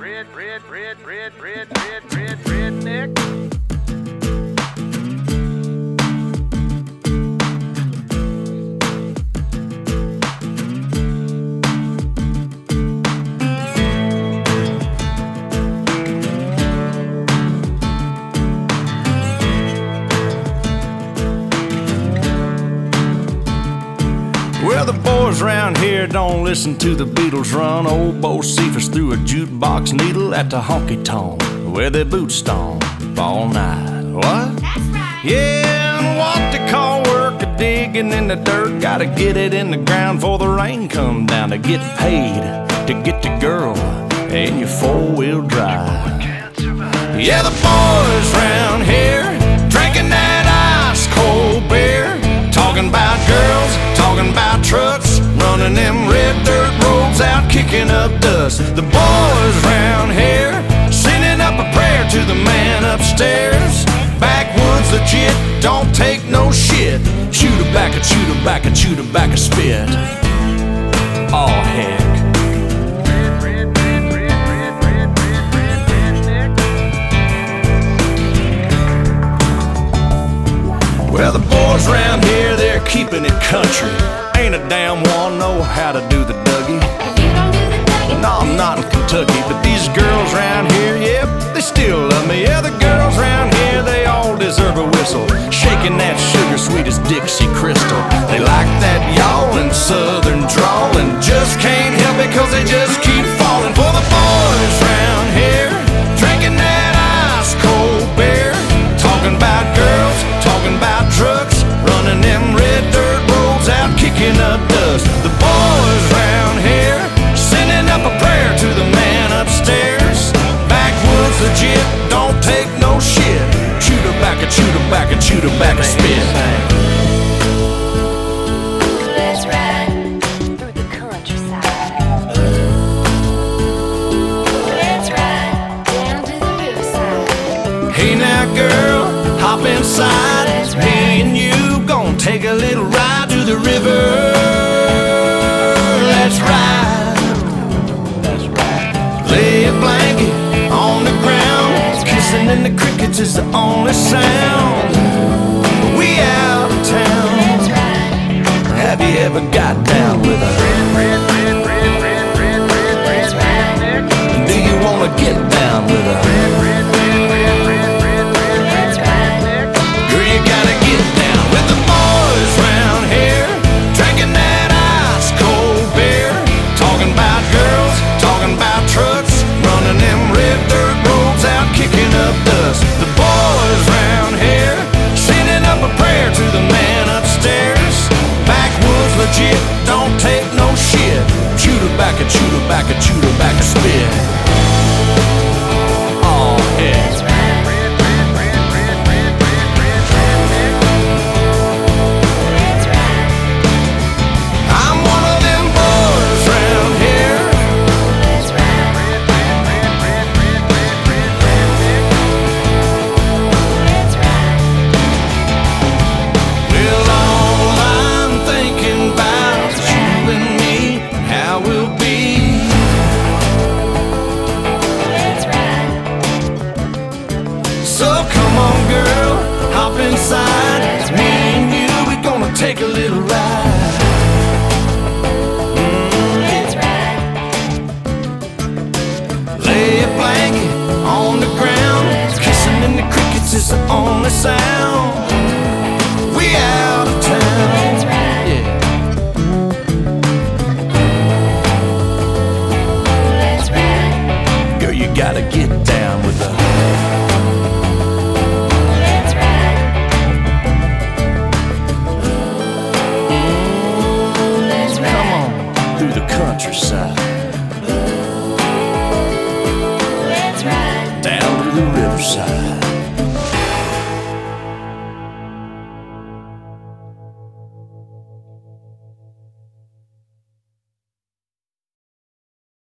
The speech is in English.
red, red, red, red, red, red, red, Well, the boys round here don't listen to the Beatles run. Old Bocephus threw a jukebox needle at the honky tonk where their boots stomp all night. What? That's right. Yeah, and what they call work a digging in the dirt. Gotta get it in the ground before the rain come down to get paid to get the girl in your four wheel drive. Yeah, the boys round here drinking that ice cold beer, talking about girls, talking about trucks, running them red dirt roads out, kicking up dust. The boys round here, sending up a prayer to the man upstairs. Backwoods legit, don't take no shit. Shoot a back and shoot a back and shoot a back a spit. Oh heck. Well, the boys round here, they're keeping it country. Ain't a damn one know how to do the Dougie. No, I'm not in Kentucky, but these girls round here, yep, they still love me. Yeah, the girls round here, they all deserve a whistle. Shaking that sugar sweet as Dixie Crystal. They like that y'all and southern drawl and just can't help it cause they just keep falling for the boys kicking up dust. The boys round here sending up a prayer to the man upstairs. Backwoods legit, don't take no shit. Chew tobacco, chew tobacco, chew tobacco, spit. Let's ride through the countryside. Let's ride down to the riverside. Hey now, girl, hop inside. Me and you the river. Let's ride. Lay a blanket on the ground. Kissing in the crickets is the only sound. shoot him back and shoot him back and spin. On, girl, hop inside. Me and you, we're gonna take a little ride. Lay a blanket on the ground. Kissing in the crickets is the only sound. countryside